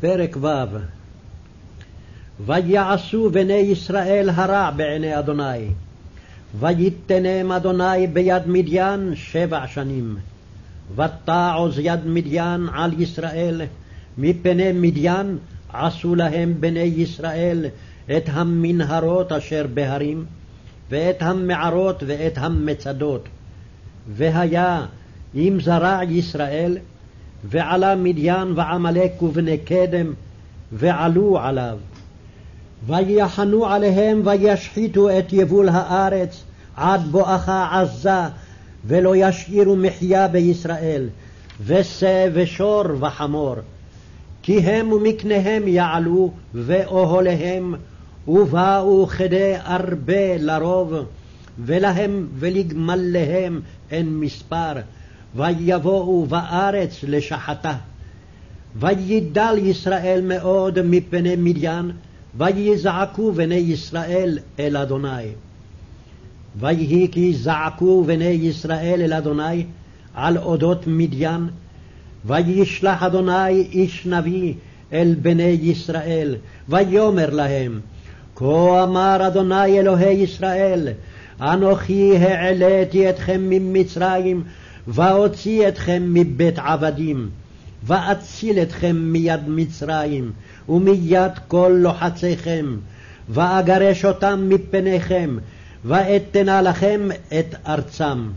פרק ו' ויעשו בני ישראל הרע בעיני אדוני, ויתנם אדוני ביד מדיין שבע שנים. ותעוז יד מדיין על ישראל, מפני מדיין עשו להם בני ישראל את המנהרות אשר בהרים, ואת המערות ואת המצדות. והיה אם זרע ישראל, ועלה מדיין ועמלק ובני קדם, ועלו עליו. ויחנו עליהם וישחיתו את יבול הארץ עד בואכה עזה, ולא ישאירו מחיה בישראל, ושה ושור וחמור. כי הם ומקניהם יעלו, ואוהליהם, ובאו כדי הרבה לרוב, ולהם ולגמליהם אין מספר, ויבואו בארץ לשחתה. וידל ישראל מאוד מפני מדיין, ויזעקו בני ישראל אל אדוני. ויהי כי זעקו בני ישראל אל אדוני על אודות מדיין, וישלח אדוני איש נביא אל בני ישראל, ויאמר להם, כה אמר אדוני אלוהי ישראל, אנוכי העליתי אתכם ממצרים, ואוציא אתכם מבית עבדים, ואציל אתכם מיד מצרים, ומיד כל לוחציכם, ואגרש אותם מפניכם, ואתנה לכם את ארצם.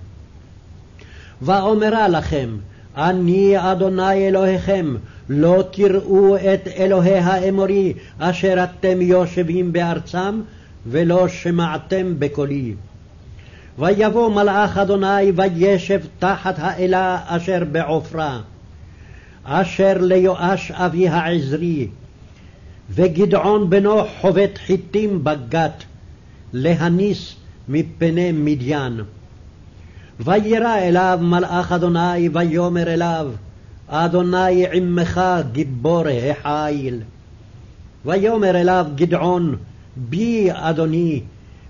ואומרה לכם, אני אדוני אלוהיכם, לא תראו את אלוהי האמורי, אשר אתם יושבים בארצם, ולא שמעתם בקולי. ויבוא מלאך אדוני וישב תחת האלה אשר בעופרה, אשר ליואש אבי העזרי, וגדעון בנו חובט חיטים בגת, להניס מפני מדיין. וירא אליו מלאך אדוני ויאמר אליו, אדוני עמך גיבור החיל. ויאמר אליו גדעון, בי אדוני,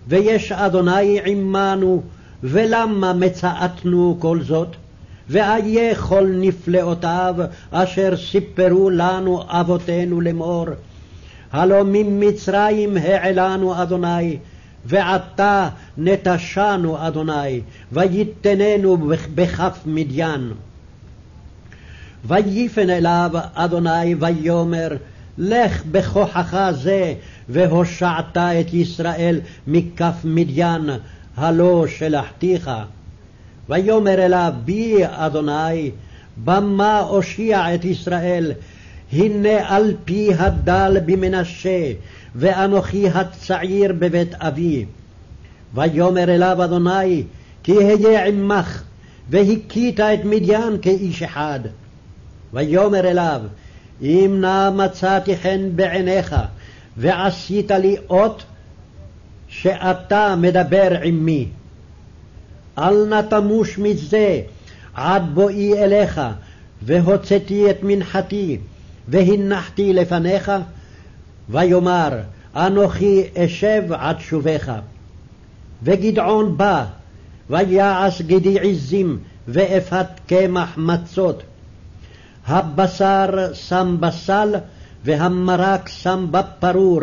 ויש אדוני עמנו, ולמה מצאתנו כל זאת? ואיה כל נפלאותיו אשר סיפרו לנו אבותינו לאמור. הלא ממצרים העלנו אדוני, ועתה נטשנו אדוני, ויתננו בכף מדיין. ויפן אליו אדוני ויאמר, לך בכוחך זה, והושעת את ישראל מכף מדיין, הלא שלחתיך. ויאמר אליו, בי אדוני, במה אושיע את ישראל, הנה על פי הדל במנשה, ואנוכי הצעיר בבית אבי. ויאמר אליו אדוני, כי אהיה עמך, והכית את מדיין כאיש אחד. ויאמר אליו, אם נא מצאתי חן בעיניך, ועשית לי אות, שאתה מדבר עמי. אל נא תמוש מזה עד בואי אליך, והוצאתי את מנחתי, והנחתי לפניך, ויאמר, אנוכי אשב עד שובך. וגדעון בא, ויעש גדי עזים, ואפת קמח מצות. הבשר שם בסל, והמרק שם בפרור,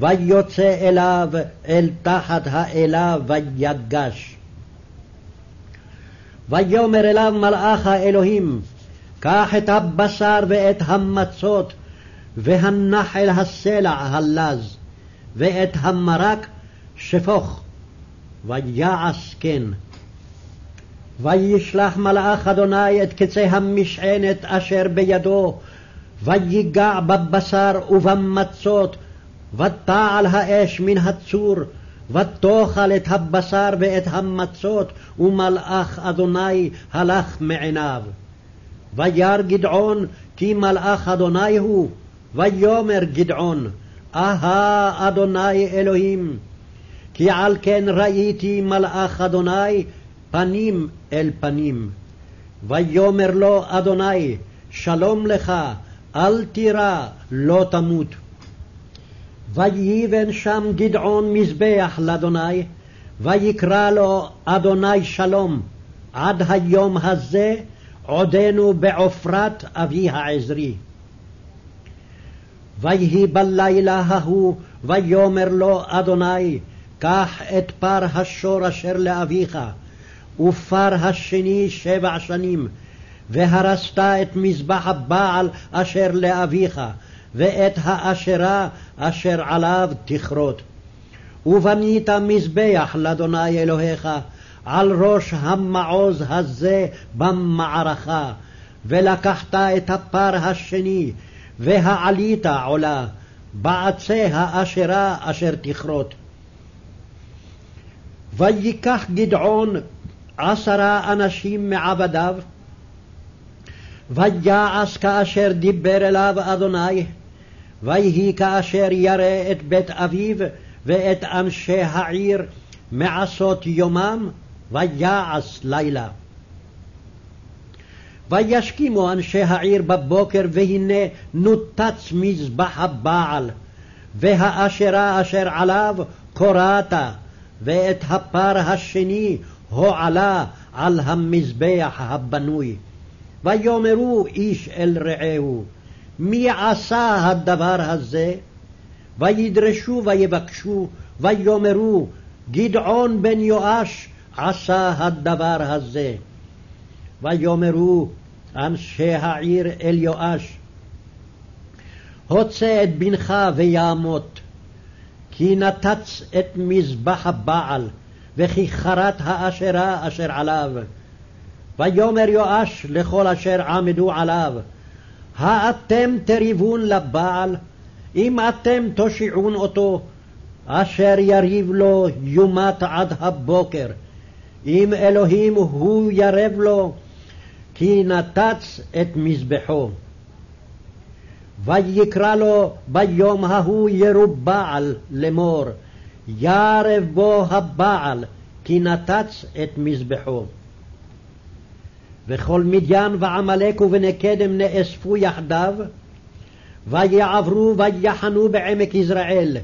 ויוצא אליו אל תחת האלה ויגש. ויאמר אליו מלאך האלוהים, קח את הבשר ואת המצות, והנח אל הסלע הלז, ואת המרק שפוך, ויעש כן. וישלח מלאך אדוני את קצה המשענת אשר בידו, ויגע בבשר ובמצות, ותעל האש מן הצור, ותאכל את הבשר ואת המצות, ומלאך אדוני הלך מעיניו. וירא גדעון כי מלאך אדוני הוא, ויאמר גדעון, אהה אדוני אלוהים, כי על כן ראיתי מלאך אדוני פנים אל פנים. ויאמר לו אדוני, שלום לך, אל תירא, לא תמות. ויבן שם גדעון מזבח לאדוני, ויקרא לו אדוני שלום, עד היום הזה עודנו בעופרת אבי העזרי. ויהי בלילה ההוא, ויאמר לו אדוני, קח את פר השור אשר לאביך, ופר השני שבע שנים, והרסת את מזבח הבעל אשר לאביך, ואת האשרה אשר עליו תכרות. ובנית מזבח לאדוני אלוהיך על ראש המעוז הזה במערכה, ולקחת את הפר השני, והעלית עולה, בעצי האשרה אשר תכרות. ויקח גדעון עשרה אנשים מעבדיו, ויעש כאשר דיבר אליו אדוני, ויהי כאשר ירא את בית אביו ואת אנשי העיר מעשות יומם, ויעש לילה. וישכימו אנשי העיר בבוקר, והנה נותץ מזבח הבעל, והאשרה אשר עליו קורעת, ואת הפר השני הועלה על המזבח הבנוי. ויאמרו איש אל רעהו, מי עשה הדבר הזה? וידרשו ויבקשו, ויאמרו, גדעון בן יואש עשה הדבר הזה. ויאמרו אנשי העיר אל יואש, הוצא את בנך ויעמות, כי נתץ את מזבח הבעל, וכי חרת האשרה אשר עליו. ויאמר יואש לכל אשר עמדו עליו, האתם תריבון לבעל, אם אתם תושיעון אותו, אשר יריב לו יומת עד הבוקר, אם אלוהים הוא ירב לו, כי נתץ את מזבחו. ויקרא לו ביום ההוא ירובעל לאמור, ירב בו הבעל, כי נתץ את מזבחו. וכל מדיין ועמלק ובני קדם נאספו יחדיו, ויעברו ויחנו בעמק יזרעאל.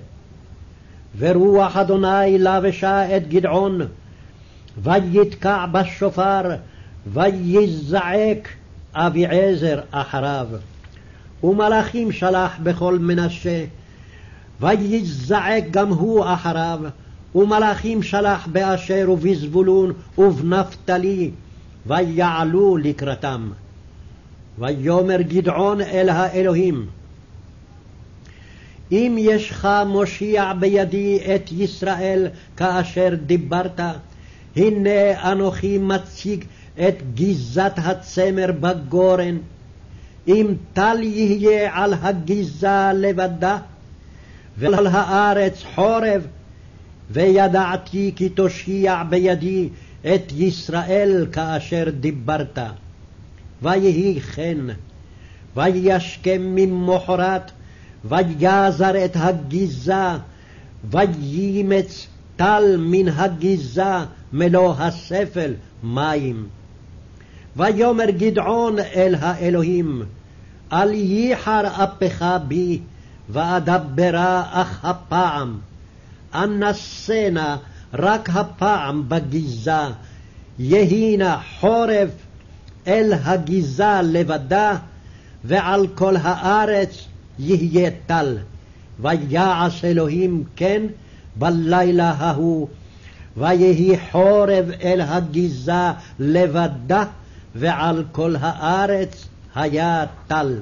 ורוח אדוני לבשה את גדעון, ויתקע בשופר, ויזעק אביעזר אחריו. ומלאכים שלח בכל מנשה, ויזעק גם הוא אחריו, ומלאכים שלח באשר ובזבולון ובנפתלי, ויעלו לקראתם. ויאמר גדעון אל האלוהים, אם ישך מושיע בידי את ישראל כאשר דיברת, הנה אנוכי מציג את גזת הצמר בגורן. אם טל יהיה על הגזה לבדה, ועל הארץ חורב, וידעתי כי תושיע בידי את ישראל כאשר דיברת. ויהי כן, וישכם ממחרת, ויזר את הגזה, ויימץ טל מן הגזה מלוא הספל מים. ויאמר גדעון אל האלוהים, אל ייחר אפך בי, ואדברה אך הפעם. אנסנה רק הפעם בגזה, יהי נא חורף אל הגזה לבדה, ועל כל הארץ יהיה טל. ויעש אלוהים כן בלילה ההוא, ויהי חורב אל הגזה לבדה, ועל כל הארץ היה טל.